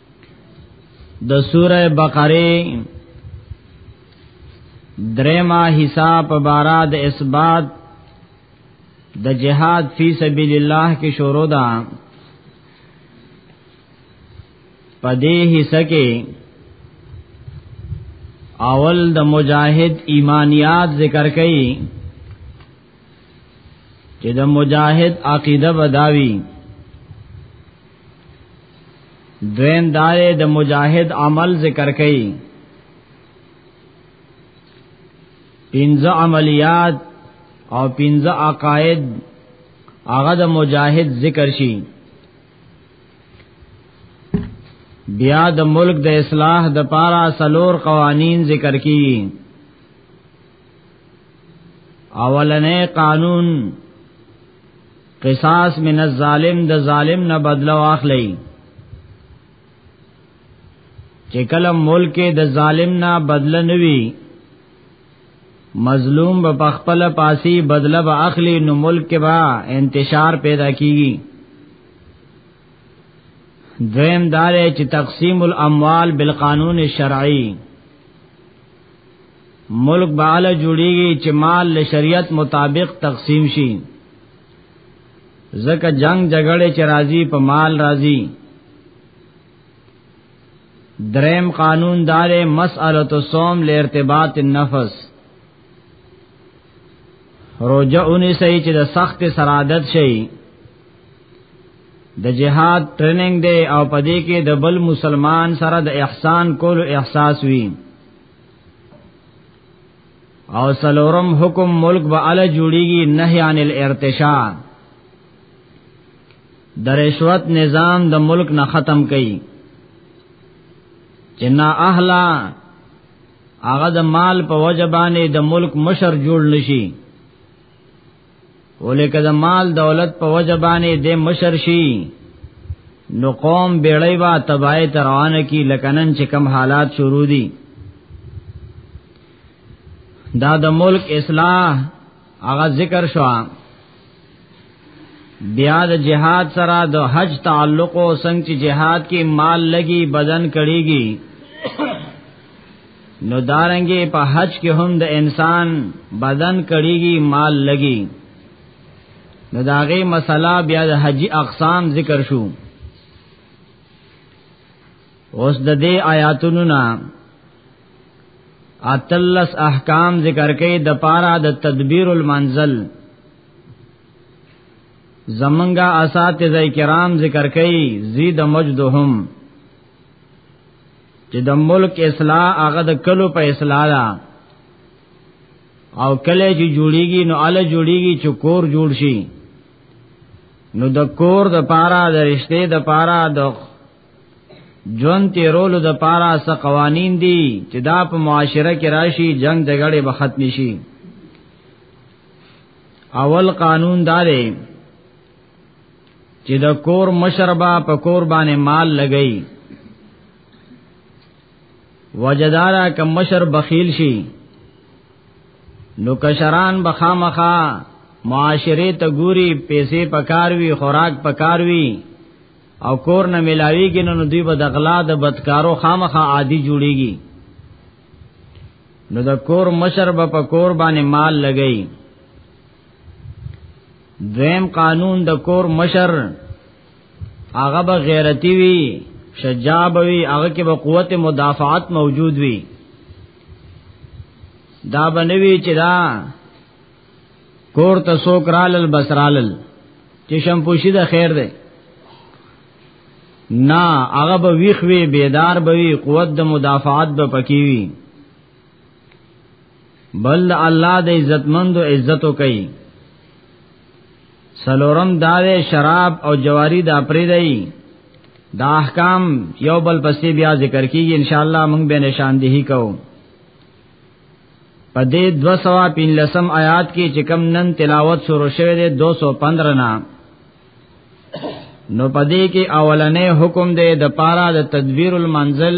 د سوره بقره درما حساب بارا د اثبات د جهاد فی سبیل الله کې شروع ده پدې حصہ کې اول د مجاهد ایمانیات ذکر کړي چې د مجاهد عقیده بداوی دویم دار د مجاهد عمل ذکر کړي پنځه عملیات او پنځه عقاید هغه د مجاهد ذکر شي بیا د ملک د اصلاح د پارا سلور قوانین ذکر کی اولنې قانون قصاص من الظالم د ظالم نه بدلا واخلئ چې کله ملک د ظالم نه بدل نوي مظلوم به پخپل پاسی بدل به اخلي نو ملک کې با انتشار پیدا کیږي دویم دار چې تقسیم الاموال بالقانون الشرعي ملک بالا جوړیږي چې مال له شریعت مطابق تقسیم شي زکه جنگ جګړه چې راضی په مال راضی دریم قانون دار مسئله تو صوم له ارتباط النفس روزه اونې سې چې د سخت سرادت شي د جهاد ټریننګ دی او پدې کې د بل مسلمان سره د احسان کولو احساس وي او سلورم حکم ملک به علی جوړیږي نهی عن الارتشاء د رشوت نظام د ملک نه ختم کړي چې نا اهلا هغه د مال په وجبانه د ملک مشر جوړ نشي ولیکه د مال دولت په وجبانه د مشر شي نو قوم بیړی با تبای تروانه کی لکنن چې کم حالات شروع دي دا د ملک اصلاح هغه ذکر شو بیا د جهاد سره د حج تعلق او څنګه چې جهاد کې مال لګي بدن کړيږي نو دارنګي په حج کې هم د انسان بدن کړيږي مال لګي نو داغه مسله بیا د حجي اقسام ذکر شو اوس د دې آیاتونو نه اتلس احکام ذکر کړي د پارا د تدبیر المنزل زمنګا اساتذه کرام ذکر کړي زید مجدهم چې د ملک اصلاح هغه د کلو په اصلاح ده او کله چې جوړیږي نو ال جوړیږي چې کور جوړ شي نو د کور د پارا د رشته د پارا د ژوند تیرولو د پارا څه قوانین دي چې دا په معاشره کې راشي جنگ جګړه به ختم شي اول قانون دا دی چې د کور مشربا په کور باندې مال لګئی وجدارا کم مشر بخیل شي نو کشران بخامخا معاشره ته ګوري پیسې پکاروي خوراک پکاروي او کور نه ملاويږي نو دوی به د غلا د بدکارو خامخا عادي جوړيږي نو د کور مشر به په کور باندې مال لګئی دویم قانون د کور مشر هغه به غیرتی وي شجاع به وي هغه کې به قوت مدافعت موجود وي دا بنوي چې دا کور ته سوک رالل بسرالل چې شمپوشي د خیر ده نه هغه به ویخ وی بیدار به وی قوت د مدافعات به پکی وی بل الله د عزتمندو عزتو کوي سلورم دا د شراب او جواری د اپری دی دا احکام یو بل پسې بیا ذکر کیږي ان شاء الله موږ به نشاندهی کوو په دې 215 آیات کې چې کم نن تلاوت شروع شوه دی 215 نه نو پدې کې اولنې حکم دی د پارا د تدبیر المنزل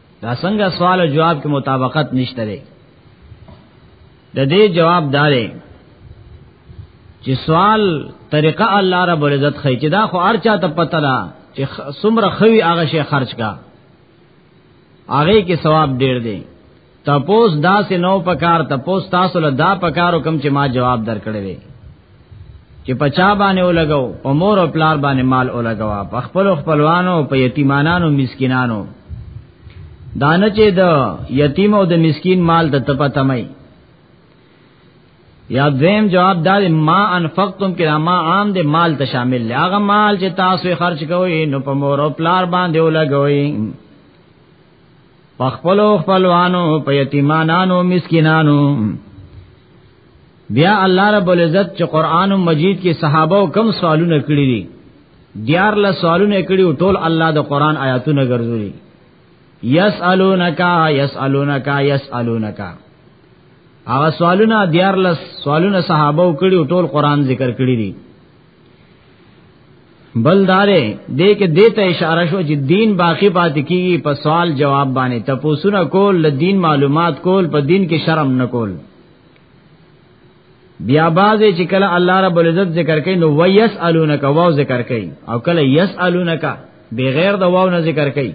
دا څنګه سوال او جواب کې مطابقت نشته دی د دې جواب دارې چې سوال طریقه الله رب العزت خې چې دا خو ارچا ته پته ده چې څومره خوي هغه شي خرج کا هغه کې ثواب ډیر دی تپوس دا سه نو پکار تپوس تاسو له دا پکارو کم چې ما جواب درکړې وي چې پچا باندې ولګاو په مور او پلار باندې مال ولګاوا په خپل خپلوانو په یتیمانانو مسکینانو دانه چې د یتیم او د مسکین مال ته تپته مې یا دویم جواب دا ما انفقتم کړه ما عام دې مال ته شامل لې هغه مال چې تاسو خرج کوئ نو په مور او پلار باندې ولګوئ په خپل خپلوانو په یتیمانانو مسکینانو بیا الله رب العزت چې قران مجید کې صحابه کم سوالونه کړی دي دیار له سوالونه کړی او ټول الله د قران آیاتونه ګرځولي یسالونک یسالونک یسالونک هغه سوالونه دیار له سوالونه صحابه کړی او ټول قران ذکر کړی دي بلدارې دې کې دې ته اشاره شو چې دین باقی پاتې کیږي په سوال جواب باندې تپوسونه کول ل دین معلومات کول په دین کې شرم نه کول بیا بازه چې کله الله رب العزت ذکر کوي نو ويسالونک واو ذکر کوي او کله يسالونک بغیر د واو نه ذکر کوي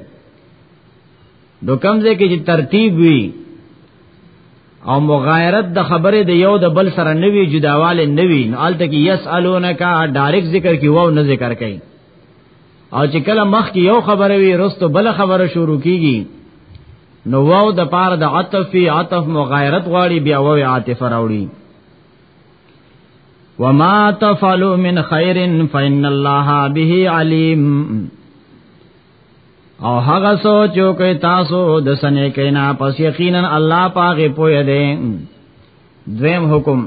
نو کمزه کې چې ترتیب وي او مغایرت د خبره د یو د بل سره نوي جداواله نوي نو الته کې يسالونک ډایرک ذکر کوي واو نه ذکر کوي او چې کله مخ کې یو خبره وي رستو بل خبره شروع کیږي نو واو د پار د عطف عطف مغایرت غواړي بیا واو عاطفه راوړي وما تفعلوا من خير فإن الله به عليم او هغه سوچ کوي تاسو د سنې کینا پس یقینا الله پاغه پوهه دی دویم حکم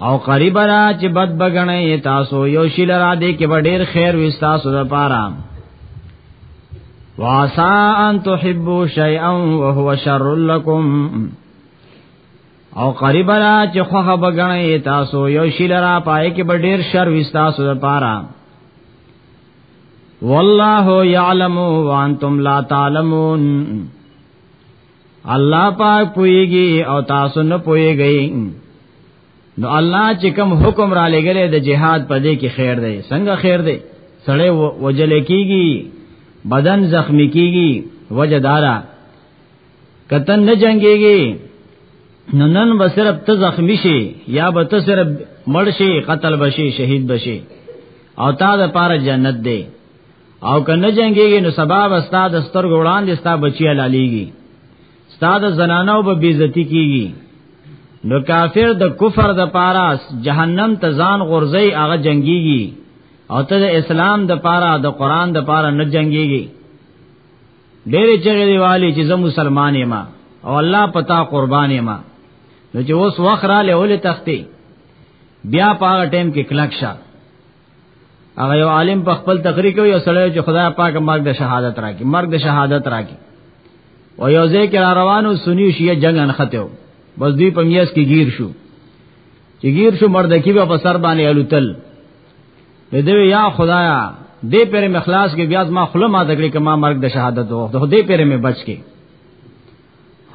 او قریب را چې بد بغنې تاسو یو شیل را دې کې به ډیر خیر وستا سو د پاره واسا ان تحبو شیئا وهو شر لکم او قریب را چې خوخه بغنې تاسو یو شیل را پای کې به ډیر شر وستا سو د پاره والله یعلم وانتم لا تعلمون الله پاک پويږي او تاسو نه پويږئ نو الله چې کوم حکم را لګلې د جهاد په دې کې خیر دی څنګه خیر دی سړی وجل کیږي بدن زخمی کیږي وجدارا کتن نه جنگيږي نو نن به صرف ته زخمی شي یا به ته صرف مړ شي قتل بشي شهید بشي او تا د پاره جنت دی او کنه جنگيږي نو سبا وستا د ستر ګوړان دي ستا بچي لالیږي ستا د زنانو به بیزتی کیږي نو کافر د کفر د پاراس جهنم ته ځان غورځي هغه جنگيږي او ته د اسلام د پارا د قران د پارا نه جنگيږي ډېر چغې دی والی چې زه مسلمان یم او الله پتا قربان یم نو چې اوس وخت را لولې تختی بیا په هغه ټیم کې کلک شه هغه یو عالم په خپل تقریر کې یو سړی چې خدای پاک مرګ د شهادت راکې مرګ د شهادت راکې او یو ځای کې روانو سنی شیعه جنگ انخته و بس دوی په میاس کې گیر شو چې گیر شو مرد کې به په سر باندې الوتل دې یا خدایا دې پرې مخلاص کې بیا ما خلم ما دګړي کما مرګ د شهادت وخت دې پرې مې بچ کې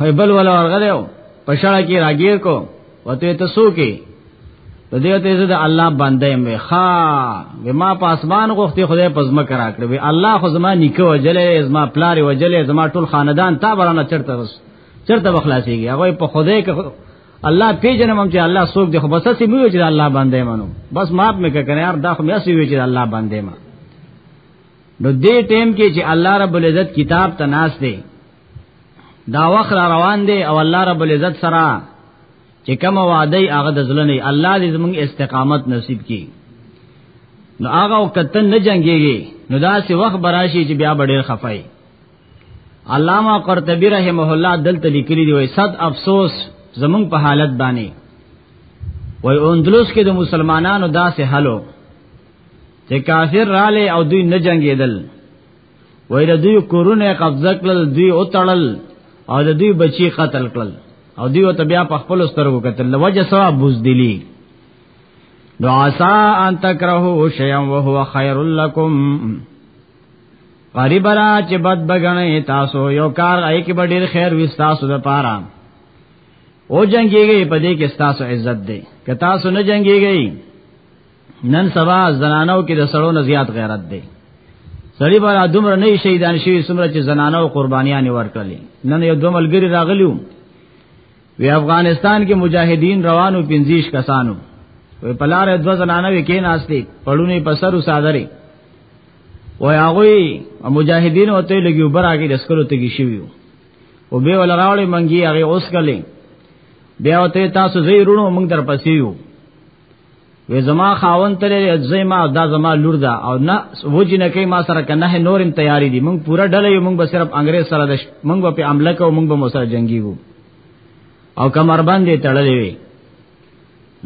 هی بل ولا ورغلو پښړه کې راګیر کو وته ته سو کې د دې ته زه د الله باندې مې ښا به ما په اسمان غوښتي خدای په زما کرا کړې وي الله خو زما نیکه وجلې زما پلار وجلې زما ټول خاندان تا برانه چرته وس چرته بخلاصيږي هغه په خدای کې الله پیژنم چې الله څوک دی خو بس سي مې چې الله باندې مانو بس ماپ مې کنه یار دا خو مې سي چې الله باندې ما نو دې ټیم کې چې الله رب العزت کتاب ته ناس دی دا وخت را روان دی او الله رب العزت سره چې کوم وعده یې هغه د ځلنې الله دې زموږ استقامت نصیب کړي نو هغه وخت نه جنگيږي نو دا سی وخت براشي چې بیا ډېر خفای علامہ قرطبی رحمه الله دلته لیکلی دی وای صد افسوس زمون په حالت باندې وای اندلس کې د مسلمانانو داسې حالو چې کافر رااله او دوی نه جنگیدل وای د دوی کورونه قبضه کړل دوی او تړل او د دوی بچی قتل کړل او دوی ته بیا په خپل سترګو کتل لوجه سوا بوزدلی نو عسا ان تکرهو شیئا وهو خیر لکم غریب را چې بد بغنې تاسو یو کار ای کې به ډیر خیر وي تاسو د پاره او جنگيږي په دې کې تاسو عزت دی که تاسو نه جنگيږي نن سبا زنانو کې د سړو نه زیات غیرت دی سړی بار دومره نه شهیدان شوی سمره چې زنانو قربانیان ورکړي نن یو دوه ملګری راغلیو وی افغانستان کې مجاهدین روانو 25 کسانو وی پلار دو زنانه وی کې ناشته پړونی په سر وسادري وی هغه مجاهدین وته لګي وبر هغه د سکرو تګي شویو او به ول راوړې منګي هغه اوس کله بیا وته تاسو زی رونو موږ در پسیو وې زما خاون تلې زما دا زما لور ده او نه وجه نه کوي ما سره کنه نورم تیاری دي مونږ پورا ډله یو مونږ به صرف انګريز سره د مونږ په عمله کو مونږ به مو سره جنگي وو او کمر باندې تړلې وي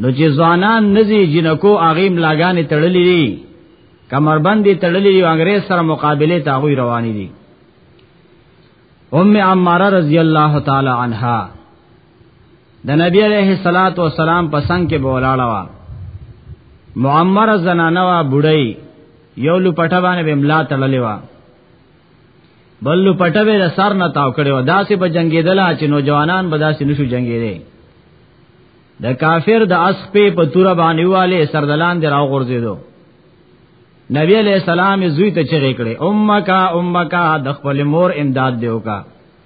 نو چې ځوانان نزي جنکو اغیم لاګانې تړلې دي کمر باندې تړلې یو انګريز سره مقابله ته غوي روانې دي ام عماره رضی الله تعالی عنها د نبی علیہ الصلات والسلام په څنګ کې بولاړه وا معمر زنانه وا بډای یو لو پټه باندې بملا تړلې وا بل لو پټه به سر نه تاو کړي وا داسې په جنگیدل چې نوجوانان به داسې نشو جنگیدي د کافر د اس په پتوره باندې والے سردلان دی راو غورځیدو نبی علیہ السلام زوی ته چغې کړې امکا امکا د خپل مور امداد دیو کا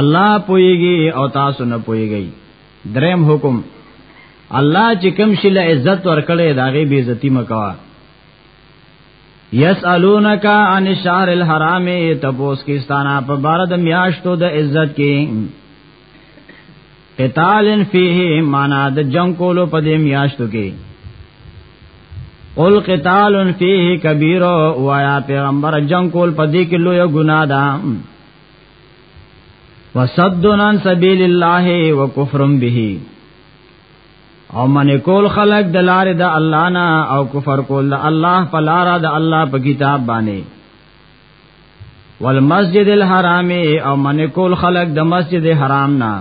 الله پويږي او تاسو نه پويږي دریم حکم الله چې کوم شي له عزت ورکړي داغه بی عزتی مکوا یسالونک عن الشهر الحرام تپوس کی ستانا په بار د میاشتو د عزت کې قتالن فیه معنا د جنگ کولو په دې میاشتو کې قل قتال فیه کبیر وایا پیغمبر جنگ کول پدې کې لوی ګناه ده وصدنا عن سبيل الله وكفر به او من کول خلق د لار د الله نه او کفر کول د الله په لار د الله په کتاب باندې والمسجد الحرام او من کول خلق د مسجد حرام نه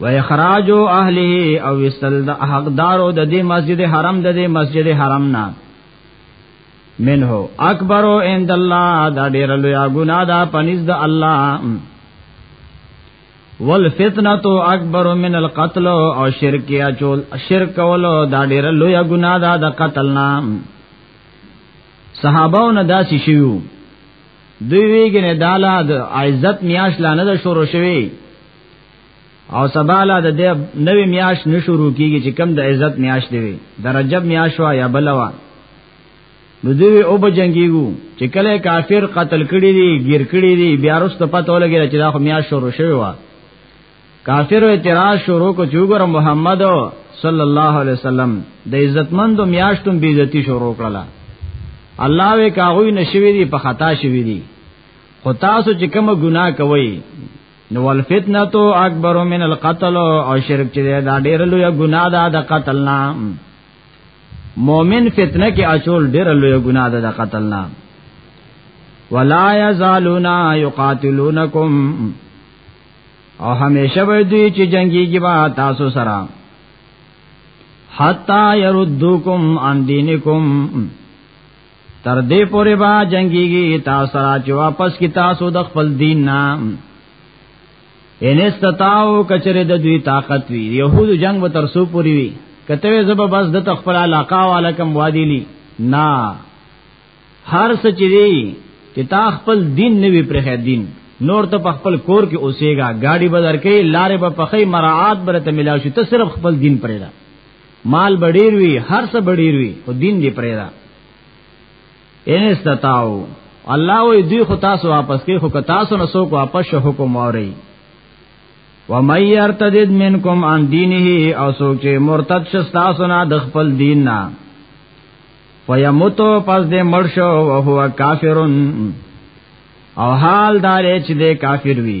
و اخراج اهله او وسل د حقدارو د دې مسجد حرام د دې مسجد حرام نه منه اکبر عند الله دا ډیر لوی ګناه ده پنځ د الله والفتنه تو اکبر من القتل او شرک یا چول شرک ولو دا ډیر لوی ګناه ده د قتل نام صحابهو نه داسې شیو دوی ویګنه دالا د عزت میاش لانه د شروع شوی او سباله د دې نوې میاش نشورو کیږي چې کم د عزت میاش دی وي د رجب میاش وا یا بلوا نو دوی او بجنګیګو چې کله کافر قتل کړي دي گیر کړي دي بیا رسته پته ولګی چې دا خو میاش شروع شوی و کافر اعتراض شروع کو چوغره محمد صلی الله علیه وسلم د عزتمندو میاشتون بی عزتی شروع کړله الله وی کاغوی نشوی دی په خطا شوی دی خو تاسو چې کوم ګناه کوئ نو الفتنه تو اکبر من القتل او شرک چې دا ډیر لوی ګناه ده د قتل نام مؤمن فتنه کې اچول ډیر لوی ګناه ده د قتل نام ولا یزالون یقاتلونکم او همیشه به دوی چې جنگيږي با تاسو سره حتا يردوکم عن دینکم تر دې پورې با جنگيږي تاسو را چې واپس کی تاسو د خپل دین نام ان استطاعو کچره د دوی طاقت وی يهود جنگ به تر سو پوری وی کته زب بس د تخفل علاقه والکم وادیلی نا هر سچری چې تا خپل دین نه وی پرخه دین نور ته په خپل کور کې اوسېګا گاډي بدر کې لارې په پخې مراعات برته ملا شو ته صرف خپل دین پرې مال بډیر وی هر څه بډیر وی او دین دی پرېدا ان استطاعو الله وی دوی خو تاسو واپس کې خو تاسو نه سوک واپس شو حکم اوري و مَن يَرْتَدِدْ مِنْكُمْ عَنْ دِينِهِ او سوک چې مرتد شې تاسو نه د خپل دین نه فیموتو پس دې مړ شو او هو کافرون او حال دار چې دې کافر وی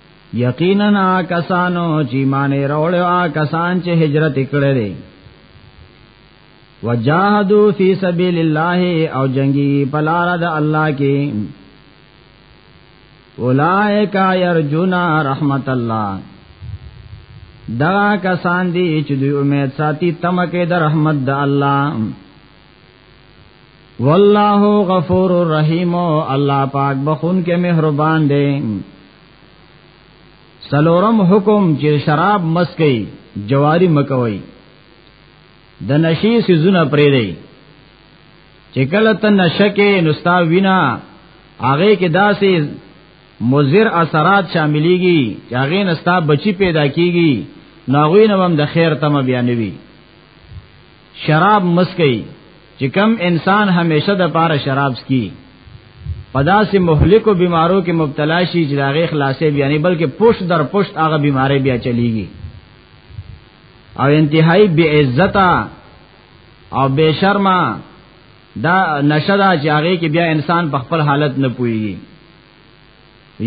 یقینا کسانو چې مان وروړو کسان چې هجرت کړي دي وجاهدوا فی سبیل الله او جنگی پلار د الله کې اولائک یرجون رحمت الله دا کسان دي چې دوی امید ساتي تمکه د رحمت د الله والله غفور الرحیم الله پاک بخون کې مهربان دی سلورم حکم چې شراب مسکی جواری مکوي د نشي سيزونه پرې دی چې کله ته نشکه نستا وینا هغه کې داسې مضر اثرات شاملېږي چې هغه نستا بچی پیدا کیږي ناغوی نوم د خیر تم بیانوي شراب مسکی چې کم انسان همیشه د پاره شراب سکي پدا سي مهلکو بیمارو کې مبتلا شي چې داغه خلاصې بیا نه بلکې پوش در پوش هغه بیماری بیا چلیږي او انتهایی بی عزتا او بے شرما دا نشدا چې هغه کې بیا انسان په خپل حالت نه پويږي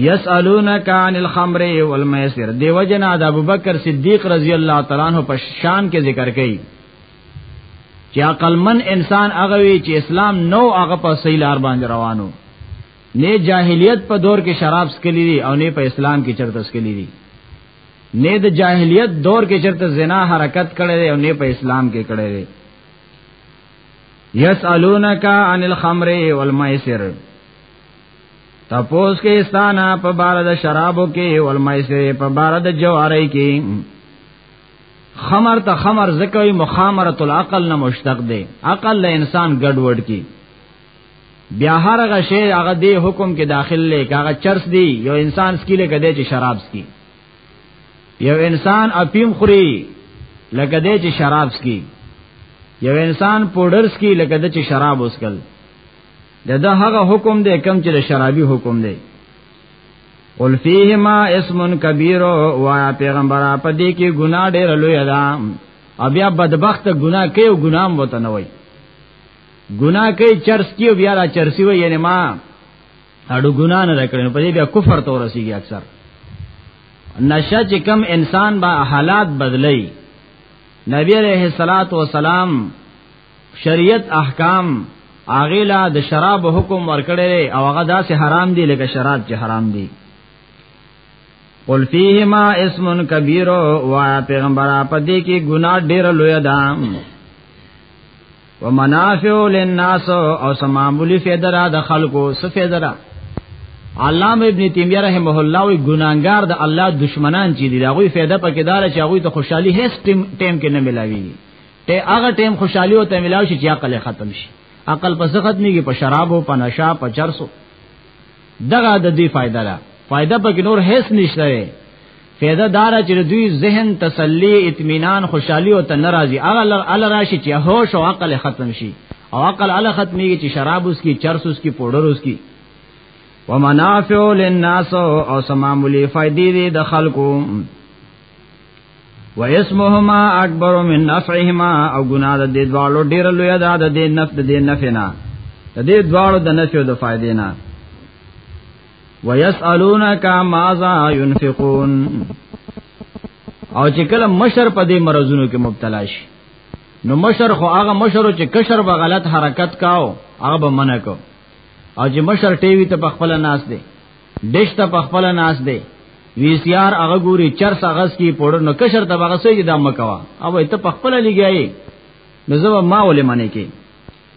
یسالونک عن الخمر والمیسر دیو جنا د ابوبکر صدیق رضی الله تعالی عنہ په شان کې ذکر کړي چې عقل من انسان هغه وی چې اسلام نو هغه په صحیح لار باندې روانو نه جاهلیت په دور کې شراب سکلی دي او نه په اسلام کې چرته سکلی دي نه د جاهلیت دور کې چرته زنا حرکت کړي دي او نه په اسلام کې کړي دي یسالونک عن الخمر والمیسر تپوس کې استانا په بار د شرابو کې ول مېسه په بار د جواری کې خمر ته خمر زکوي مخامره العقل نه مشتق دی عقل له انسان ګډوډ کی بیا هر هغه شی هغه دی حکم کې داخل لې هغه چرس دی یو انسان سکیله کده چې شراب سکی یو انسان اپیم خوري لکه دې چې شراب سکی یو انسان پودر سکی لکه دې چې شراب وسکل د ده هغه حکم دی کم چې د شرابي حکم دی قل فیهما اسم کبیر وایا پیغمبر په دې کې ګناه ډېر لوی ده او بیا بدبخت ګناه کوي او ګناه هم وته نه وای ګناه کوي چرس کیو بیا را چرسی وای یعنی ما اړو ګناه نه کړنه په دې بیا کفر ته ورسیږي اکثر نشه چې کم انسان با حالات بدلی نبی علیہ الصلات والسلام شریعت احکام هغه لا د شراب حکم ورکړي او هغه داسې حرام دي لکه شراب چې حرام دي قل فیهما اسم کبیر و پیغمبر په دې کې ګناه ډېر لوی ده ومنافع للناس او سمامولی فیدرا د خلکو سفیدرا علامه ابن تیمیه رحمه الله وی ګناګار د الله دشمنان چې دی دا غوی فایده پکې دار چې غوی ته خوشحالي هیڅ ټیم کې نه ملاوي ته هغه ټیم خوشحالي او ته ملاو شي چې عقل ختم شي عقل پس ختميږي په شراب او په نشه په چرسو دغه د دې فائدہ ده فائدہ پکې نور هیڅ نشته فائدہ دار چې دوی ذهن تسلی اطمینان خوشحالي او تنرازي هغه ال راشي چې هوش او عقل ختم شي او عقل ال ختميږي چې شراب اوس کی چرس اوس کی پودر اوس کی ومنافع للناس او سمامولي فائدې دي د خلکو و اسمهما اکبر من نفعهما او ګناه د دې دواړو ډیر لوی ده د دې نفع د دې نفع نه د دې دواړو د نفع او د فائدې نه و یسالونک ماذا ينفقون او چې کله مشر په دې مرزونو کې مبتلا شي نو مشر خو هغه مشر چې کشر به غلط حرکت کاو هغه به منع کو او چې مشر ټیوی ته په خپل ناس دی دشت په خپل ناس دی وی سی آر هغه ګوري چرس غس کی پوډر نو کشر ته هغه سوي دا مکوا او ته په خپل لګیای نو زه ما ولې منې کې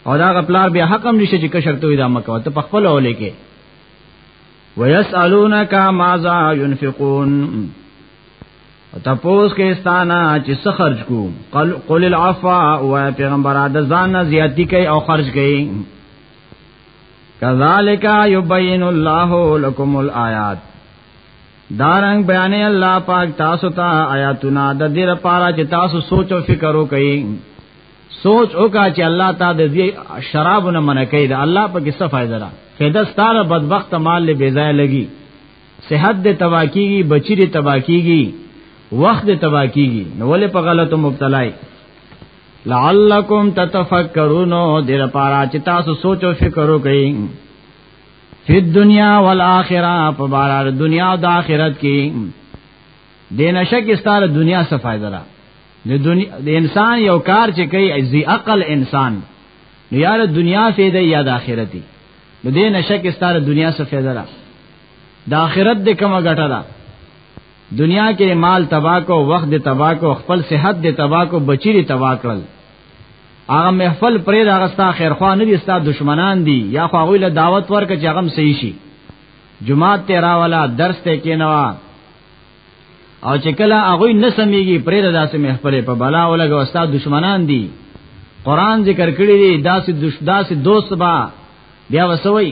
او دا غپلار بیا حکم نشي چې کشر ته دا مکوا ته په خپل ولې کې ويسالونک ماذا ينفقون تپوس کې استانا چې څه خرج کو قل العفا او پیغمبر د ځان زیاتی کوي او خرج کوي کذالک یبین الله لكم الآیات دارنګ بیان الله پاک تاسو ته آیاتونه د دې لپاره چې تاسو سوچ او فکر وکړئ سوچ وکا چې الله تا د دې شرابونه منع کړي دا الله په کې څه فائدہ را فائدہ ستاره بدبخت مال له بیزای لګي صحت دې تبا کیږي بچی دې تبا کیږي وخت دې تبا کیږي نو ولې په غلطو مبتلای لعلکم تتفکرون دیر پارا چې تاسو سوچ او فکر وکړئ فی دنیا والآخرہ په بار دنیا او د آخرت کې دین شک استاره دنیا څه فائدہ را د دنیا د انسان یو کار چې کوي ازي عقل انسان نو یاره دنیا فی دی یا د آخرت دی نو دین شک استاره دنیا څه فائدہ را د آخرت د کومه ګټه ده دنیا کې مال تبا کو وخت دې تبا کو خپل صحت دې تبا کو بچی دې تبا کړل هغه محفل پرې دا غستا خیر خوا نه دي ستا دشمنان دي یا خو هغه له دعوت ورک چې هغه صحیح شي جمعات ته راوالا درس ته کینوا او چې کله هغه نه سميږي پرې دا داسې محفل په بلا ولګ وستا دشمنان دي قران ذکر کړی دی داسې داسې دوست با بیا وسوي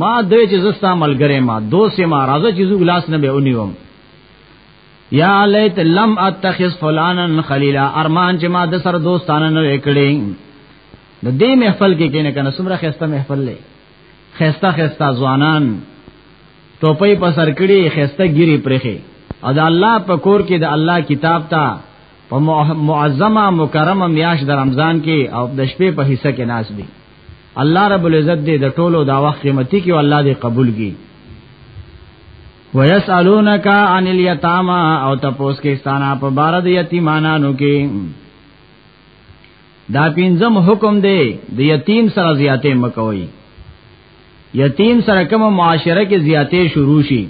ما دوی چې زستا ملګری ما دوسه ما راځه چې زو ګلاس نه به ونیوم یا لیت لم اتخذ فلانا خلیلا ارمان چې ما د سر دوستانه نه وکړي د دې محفل کې کینه کنه سمره خسته محفل لې خسته خسته ځوانان ټوپۍ په سر کړي خسته ګيري پرخي او د الله په کور کې د الله کتاب ته په معظمه مکرمه میاش د رمضان کې او د شپې په حصہ کې ناس دي الله رب العزت دې د ټولو دا وخت قیمتي کې الله دې قبول کړي ويسالونک عن اليتامى او تاسو کې ستانا په بار د یتیمانانو کې دا پینځم حکم دی د یتیم سره زیاتې مکوئ یتیم سره کوم معاشره کې زیاتې شروع شي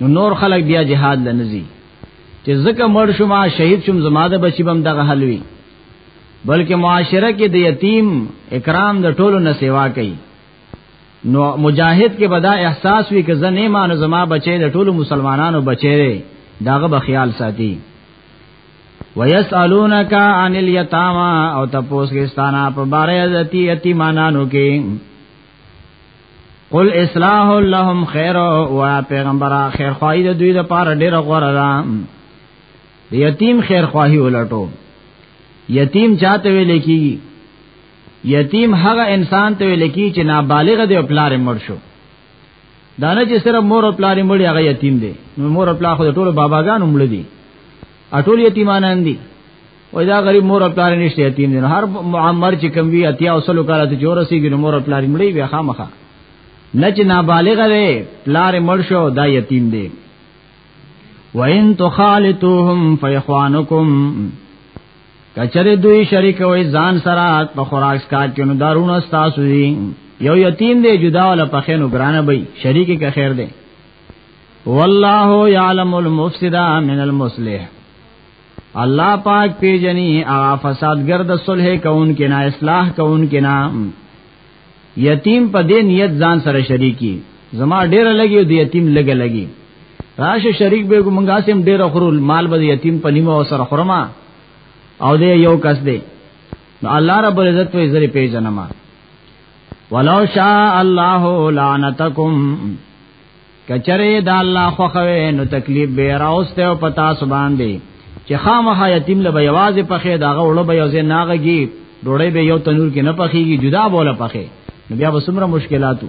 نو نور خلک بیا جهاد لنزي چې زکه مړ شوم شهید شوم زما د بچی بم دغه حلوي بلکې معاشره کې د یتیم اکرام د ټولو نه سیوا کوي نو مجاهد کې بدا احساس وی ک زنه مان زما بچي د ټولو مسلمانانو بچي دی داغه به خیال ساتي ويسالونک عن اليتامى او تاسو کې ستانا په بارے د یتیمانو کې قل اصلاح لهم خیر او پیغمبره خیر خوای د دوی لپاره ډیره غوړه ده د یتیم خیر خواهی ولټو یتیم چاته ویل کی یتیم هغه انسان ته ویل کی چې نابالغ دی او پلار مړ شو دانه چې سره مور او پلار مړ هغه یتیم دی نو مور او پلار خو ټول باباګانو مړ دي اټول یتیمانان دي او دا غریب مور او پلار نشته یتیم دي هر معمر چې کم وی اتیا او سلو کاله ته جوړ سیږي نو مور او پلار مړی بیا خامخه نه چې نابالغ دی پلار مړ شو دا یتیم دی وَإِن تُخَالِطُوهُمْ فَإِخْوَانُكُمْ کچره دوی شریک وای ځان سره په خوراک کا کینو دارونه تاسو دی یو یتیم دی جدا ول په خینو ګرانه بی شریک که خیر دی والله یعلم المفسد من المصلح الله پاک پیجنی ا فساد گرد صلح کون کنا اصلاح کون کنا یتیم په دې نیت ځان سره شریکی زما ډیر لګي د یتیم لګ لګي راشه شریک به مونږه سم ډیر خورو مال به یتیم په نیمه او سره خورما او دې یو کس دی نو الله رب العزت په زری پیژنما ولو شاء الله لعنتکم کچره د الله خوخوي نو تکلیف به راوسته او پتا سبحان دی چې خامخا یتیم له بیواز په خې داغه وړو به یوځه ناغږي ډوړې به یو تنور کې نه پخېږي جدا بوله پخې نو بیا به څومره مشکلاتو